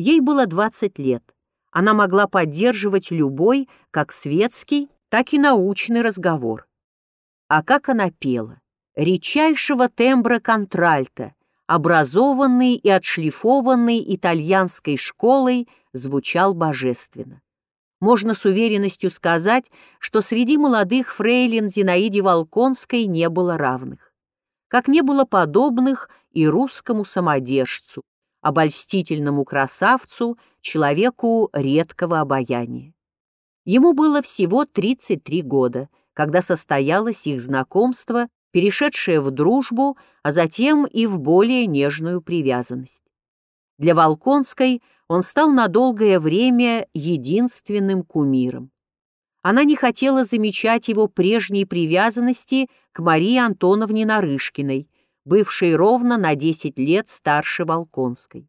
Ей было 20 лет. Она могла поддерживать любой, как светский, так и научный разговор. А как она пела! Редчайшего тембра контральта, образованный и отшлифованный итальянской школой, звучал божественно. Можно с уверенностью сказать, что среди молодых фрейлин Зинаиде Волконской не было равных. Как не было подобных и русскому самодержцу, обольстительному красавцу, человеку редкого обаяния. Ему было всего 33 года, когда состоялось их знакомство, перешедшее в дружбу, а затем и в более нежную привязанность. Для Волконской он стал на долгое время единственным кумиром. Она не хотела замечать его прежней привязанности к Марии Антоновне Нарышкиной, бывшей ровно на 10 лет старше Волконской.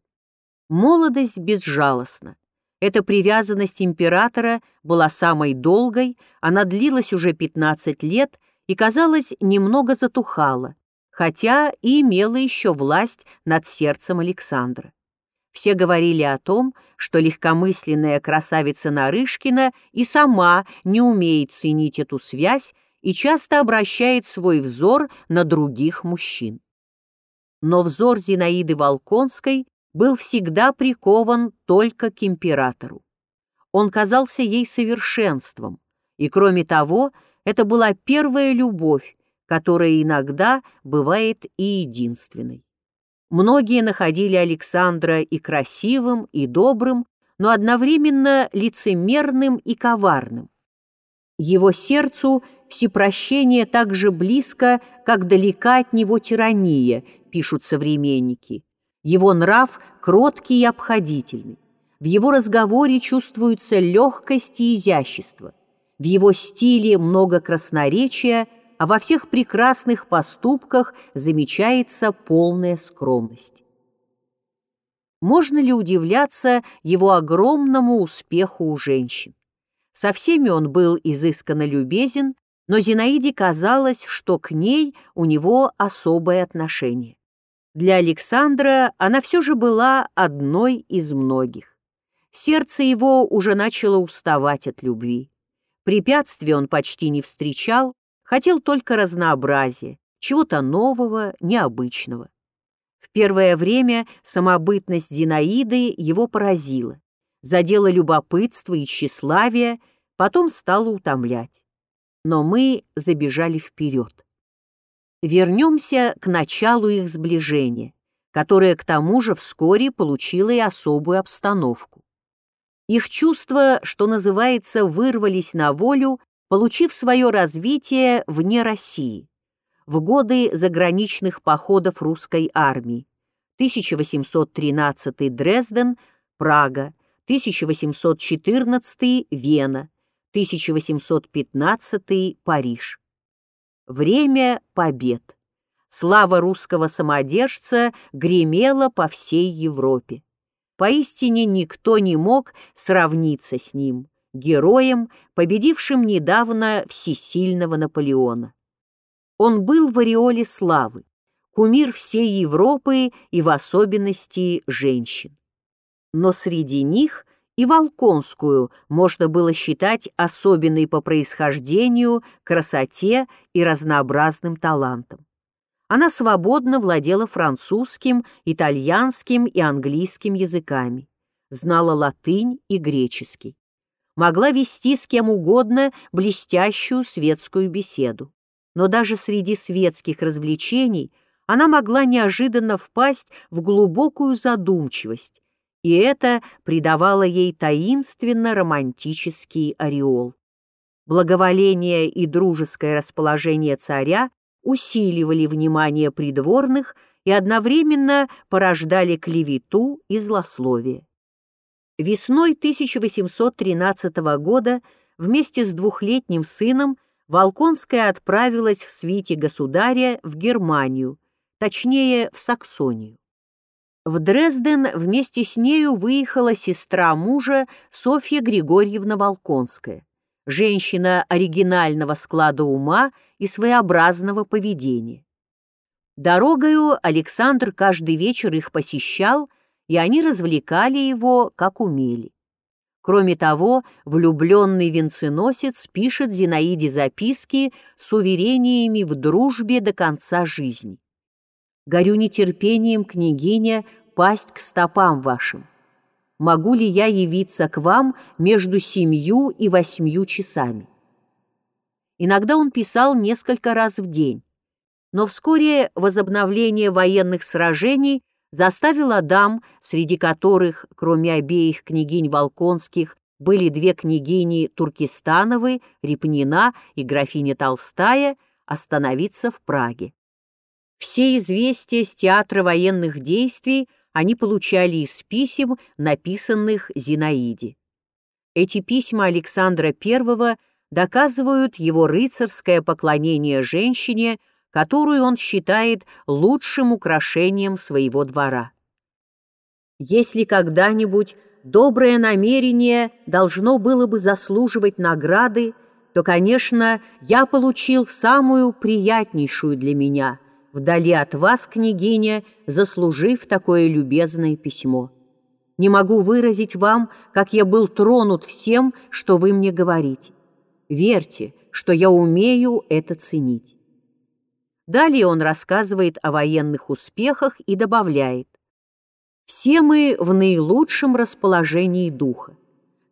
Молодость безжалостна. Эта привязанность императора была самой долгой, она длилась уже 15 лет и, казалось, немного затухала, хотя и имела еще власть над сердцем Александра. Все говорили о том, что легкомысленная красавица Нарышкина и сама не умеет ценить эту связь и часто обращает свой взор на других мужчин. Но взор Зинаиды Волконской был всегда прикован только к императору. Он казался ей совершенством, и, кроме того, это была первая любовь, которая иногда бывает и единственной. Многие находили Александра и красивым, и добрым, но одновременно лицемерным и коварным. Его сердцу всепрощение так же близко, как далека от него тирания, пишут современники. Его нрав кроткий и обходительный. В его разговоре чувствуется легкость и изящество. В его стиле много красноречия – а во всех прекрасных поступках замечается полная скромность. Можно ли удивляться его огромному успеху у женщин? Со всеми он был изысканно любезен, но Зинаиде казалось, что к ней у него особое отношение. Для Александра она все же была одной из многих. Сердце его уже начало уставать от любви. Препятствий он почти не встречал, Хотел только разнообразия, чего-то нового, необычного. В первое время самобытность Зинаиды его поразила, задела любопытство и тщеславие, потом стала утомлять. Но мы забежали вперед. Вернемся к началу их сближения, которое к тому же вскоре получило и особую обстановку. Их чувства, что называется, вырвались на волю получив свое развитие вне России в годы заграничных походов русской армии 1813 Дрезден, Прага, 1814 Вена, 1815 Париж. Время побед. Слава русского самодержца гремела по всей Европе. Поистине никто не мог сравниться с ним героем, победившим недавно всесильного Наполеона. Он был в ореоле славы, кумир всей Европы и в особенности женщин. Но среди них и Волконскую можно было считать особенной по происхождению, красоте и разнообразным талантам. Она свободно владела французским, итальянским и английским языками, знала латынь и греческий могла вести с кем угодно блестящую светскую беседу. Но даже среди светских развлечений она могла неожиданно впасть в глубокую задумчивость, и это придавало ей таинственно-романтический ореол. Благоволение и дружеское расположение царя усиливали внимание придворных и одновременно порождали клевету и злословие. Весной 1813 года вместе с двухлетним сыном Волконская отправилась в свите государя в Германию, точнее, в Саксонию. В Дрезден вместе с нею выехала сестра мужа Софья Григорьевна Волконская, женщина оригинального склада ума и своеобразного поведения. Дорогою Александр каждый вечер их посещал и они развлекали его, как умели. Кроме того, влюбленный венценосец пишет Зинаиде записки с уверениями в дружбе до конца жизни. «Горю нетерпением, княгиня, пасть к стопам вашим. Могу ли я явиться к вам между семью и восьмью часами?» Иногда он писал несколько раз в день, но вскоре возобновление военных сражений заставил Адам, среди которых, кроме обеих княгинь Волконских, были две княгини Туркестановы, Репнина и графиня Толстая, остановиться в Праге. Все известия с театра военных действий они получали из писем, написанных Зинаиде. Эти письма Александра I доказывают его рыцарское поклонение женщине, которую он считает лучшим украшением своего двора. Если когда-нибудь доброе намерение должно было бы заслуживать награды, то, конечно, я получил самую приятнейшую для меня, вдали от вас, княгиня, заслужив такое любезное письмо. Не могу выразить вам, как я был тронут всем, что вы мне говорите. Верьте, что я умею это ценить. Далее он рассказывает о военных успехах и добавляет. «Все мы в наилучшем расположении духа.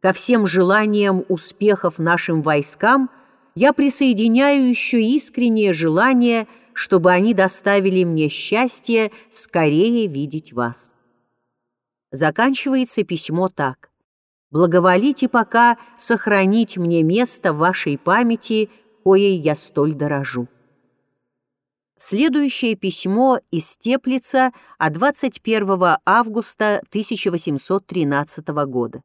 Ко всем желаниям успехов нашим войскам я присоединяю еще искреннее желание, чтобы они доставили мне счастье скорее видеть вас». Заканчивается письмо так. «Благоволите пока сохранить мне место в вашей памяти, коей я столь дорожу». Следующее письмо из Теплица от 21 августа 1813 года.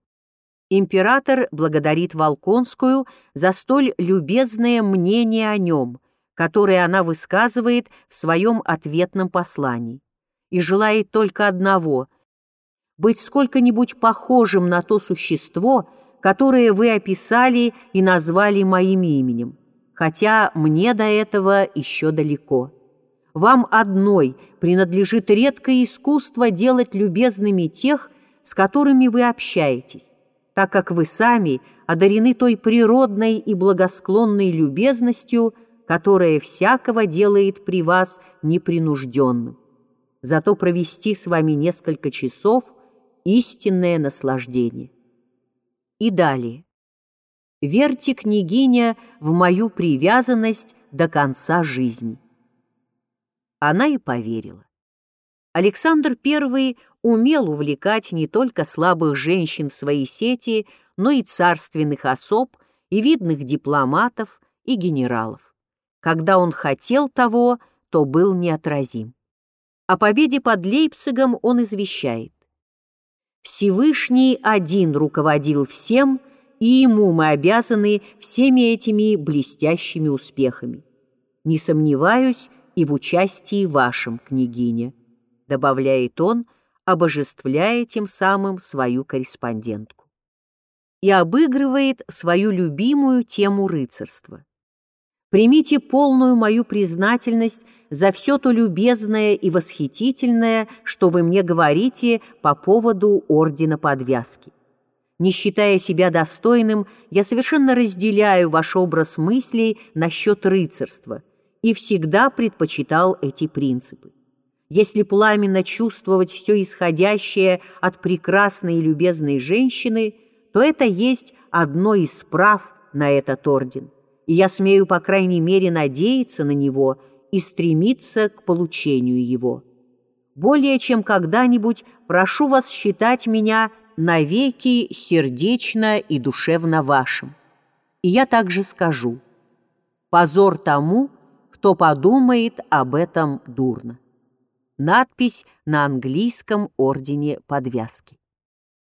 Император благодарит Волконскую за столь любезное мнение о нем, которое она высказывает в своем ответном послании, и желает только одного — быть сколько-нибудь похожим на то существо, которое вы описали и назвали моим именем, хотя мне до этого еще далеко. Вам одной принадлежит редкое искусство делать любезными тех, с которыми вы общаетесь, так как вы сами одарены той природной и благосклонной любезностью, которая всякого делает при вас непринужденным. Зато провести с вами несколько часов – истинное наслаждение. И далее. Верьте, княгиня, в мою привязанность до конца жизни. Она и поверила. Александр I умел увлекать не только слабых женщин в свои сети, но и царственных особ, и видных дипломатов, и генералов. Когда он хотел того, то был неотразим. О победе под Лейпцигом он извещает. Всевышний один руководил всем, и ему мы обязаны всеми этими блестящими успехами. Не сомневаюсь, и в участии вашем, княгиня», добавляет он, обожествляя тем самым свою корреспондентку. И обыгрывает свою любимую тему рыцарства. Примите полную мою признательность за все то любезное и восхитительное, что вы мне говорите по поводу Ордена Подвязки. Не считая себя достойным, я совершенно разделяю ваш образ мыслей насчет рыцарства – и всегда предпочитал эти принципы. Если пламенно чувствовать все исходящее от прекрасной и любезной женщины, то это есть одно из прав на этот орден, и я смею, по крайней мере, надеяться на него и стремиться к получению его. Более чем когда-нибудь прошу вас считать меня навеки сердечно и душевно вашим. И я также скажу, позор тому, кто подумает об этом дурно. Надпись на английском ордене подвязки.